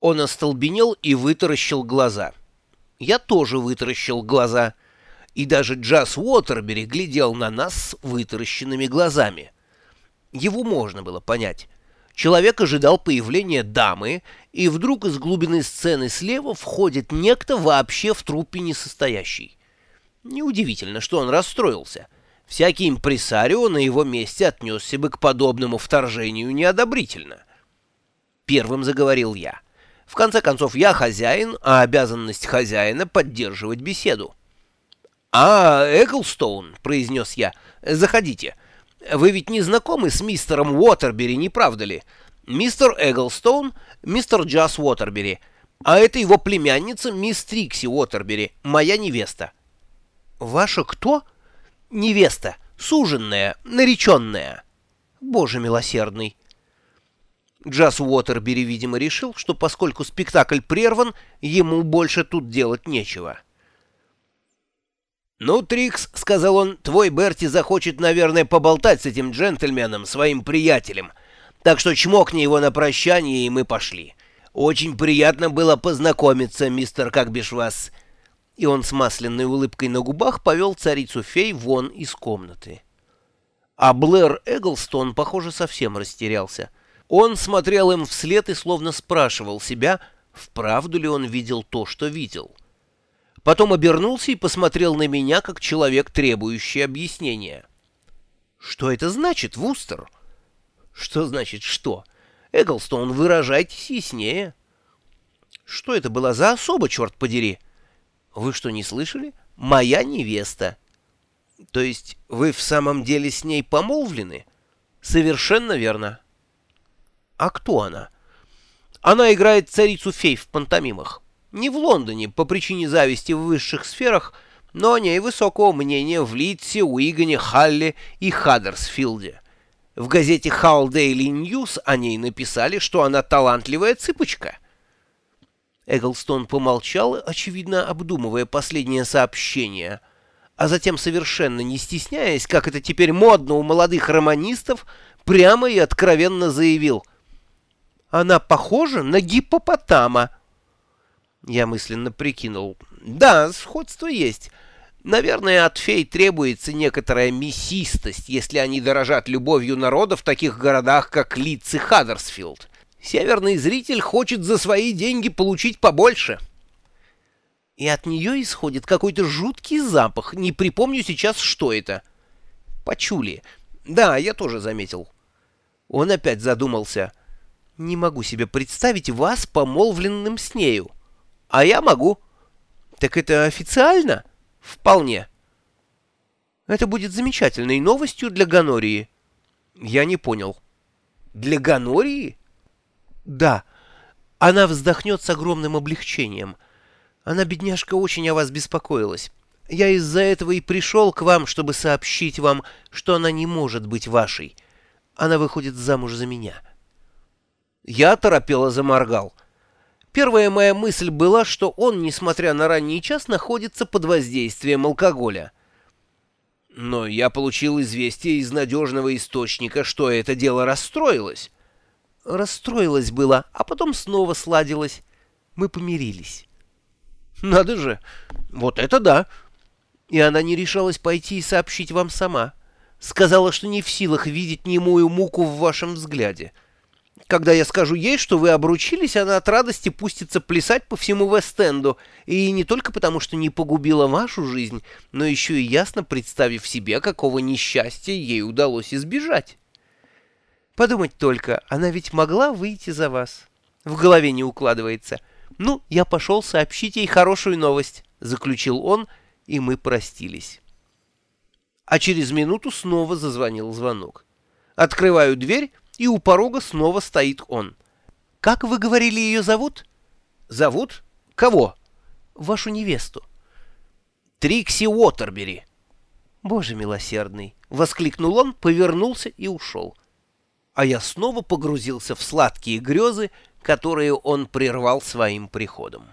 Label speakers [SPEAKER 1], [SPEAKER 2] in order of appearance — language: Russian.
[SPEAKER 1] Он остолбенел и вытаращил глаза. Я тоже вытаращил глаза. И даже Джаз Уотербери глядел на нас с вытаращенными глазами. Его можно было понять. Человек ожидал появления дамы, и вдруг из глубины сцены слева входит некто вообще в труппе несостоящий. Неудивительно, что он расстроился. Всякий импресарио на его месте отнесся бы к подобному вторжению неодобрительно. Первым заговорил я. В конце концов, я хозяин, а обязанность хозяина — поддерживать беседу. «А, Эклстоун», — произнес я, — «заходите. Вы ведь не знакомы с мистером Уотербери, не правда ли? Мистер Эглстоун, мистер Джаз Уотербери. А это его племянница, мисс Трикси Уотербери, моя невеста». «Ваша кто?» «Невеста, суженная, нареченная». «Боже милосердный». Джаз Уотербери, видимо, решил, что поскольку спектакль прерван, ему больше тут делать нечего.
[SPEAKER 2] «Ну, Трикс, — сказал он, — твой Берти захочет, наверное, поболтать с этим джентльменом, своим приятелем. Так что чмокни его на прощание, и мы пошли. Очень приятно было познакомиться, мистер как бишь вас».
[SPEAKER 1] И он с масляной улыбкой на губах повел царицу-фей вон из комнаты. А Блэр Эглстон, похоже, совсем растерялся — он смотрел им вслед и словно спрашивал себя, вправду ли он видел то, что видел. Потом обернулся и посмотрел на меня, как человек, требующий объяснения. «Что это значит, Вустер?» «Что значит что? Эглстон, выражайтесь яснее». «Что это была за особа, черт подери?» «Вы что, не слышали? Моя невеста». «То есть вы в самом деле с ней помолвлены?» «Совершенно верно». А кто она? Она играет царицу-фей в пантомимах. Не в Лондоне, по причине зависти в высших сферах, но о ней высокого мнения в Литсе, Уигане, Халле и Хаддерсфилде. В газете Hull Daily News о ней написали, что она талантливая цыпочка. Эглстон помолчал, очевидно, обдумывая последнее сообщение, а затем, совершенно не стесняясь, как это теперь модно у молодых романистов, прямо и откровенно заявил — она похожа на гиппопотама. Я мысленно прикинул. Да, сходство есть. Наверное, от фей требуется некоторая мясистость, если они дорожат любовью народа в таких городах, как Лидс и Хаддерсфилд. Северный зритель хочет за свои деньги получить побольше. И от нее исходит какой-то жуткий запах. Не припомню сейчас, что это. Почули. Да, я тоже заметил. Он опять задумался. Не могу себе представить вас помолвленным с нею. А я могу. Так это официально? Вполне. Это будет замечательной новостью для Ганории. Я не понял. Для Ганории? Да. Она вздохнет с огромным облегчением. Она, бедняжка, очень о вас беспокоилась. Я из-за этого и пришел к вам, чтобы сообщить вам, что она не может быть вашей. Она выходит замуж за меня». Я торопело заморгал. Первая моя мысль была, что он, несмотря на ранний час, находится под воздействием алкоголя. Но я получил известие из надежного источника, что это дело расстроилось. Расстроилось было, а потом снова сладилось. Мы помирились. Надо же, вот это да. И она не решалась пойти и сообщить вам сама. Сказала, что не в силах видеть немую муку в вашем взгляде. Когда я скажу ей, что вы обручились, она от радости пустится плясать по всему Вест-Энду, и не только потому, что не погубила вашу жизнь, но еще и ясно представив себе, какого несчастья ей удалось избежать. Подумать только, она ведь могла выйти за вас. В голове не укладывается. Ну, я пошел сообщить ей хорошую новость, заключил он, и мы простились. А через минуту снова зазвонил звонок. Открываю дверь, и у порога снова стоит он. «Как вы говорили, ее зовут?» «Зовут? Кого?» «Вашу невесту». «Трикси Уотербери». «Боже милосердный!» — воскликнул он, повернулся и ушел. А я снова погрузился в сладкие грезы, которые он прервал своим приходом.